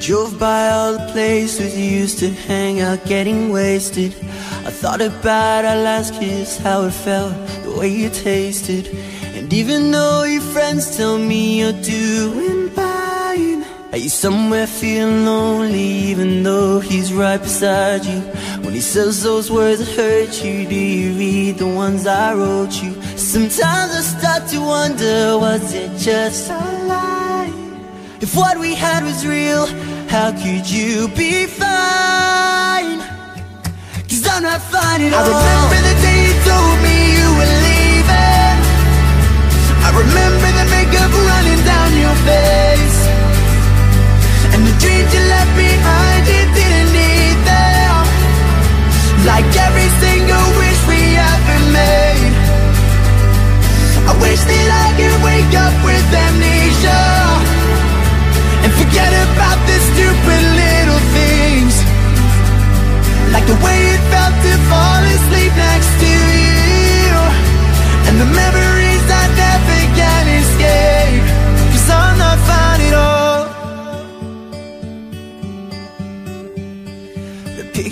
drove by all the places you used to hang out getting wasted I thought about our last kiss, how it felt, the way you tasted And even though your friends tell me you're doing fine Are you somewhere feeling lonely even though he's right beside you When he says those words that hurt you, do you read the ones I wrote you? Sometimes I start to wonder, was it just a lie? If what we had was real, how could you be fine? Cause I'm not fine at all. I remember the day you told me you were leaving. I remember the makeup running down your face. And the dreams you left behind, you didn't need them. Like every single wish we ever made. I wish that I could wake up with amnesia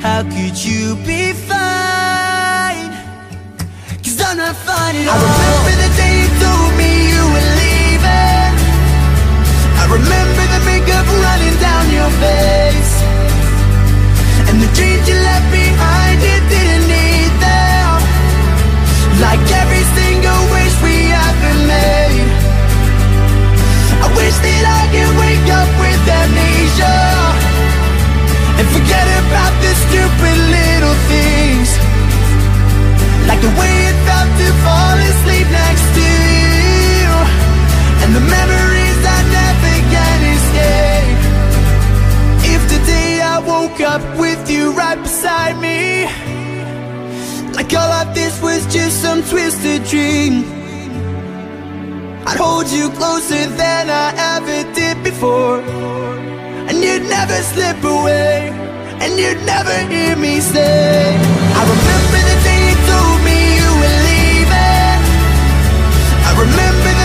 how could you be fine? Cause I'm not fine at all I remember the day the way to fall asleep next to you. And the memories I never If today I woke up with you right beside me Like all of this was just some twisted dream. I'd hold you closer than I ever did before. And you'd never slip away. And you'd never hear me say I remember remember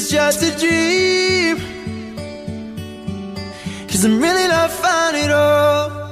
is just a dream. Cause I'm really not fine at all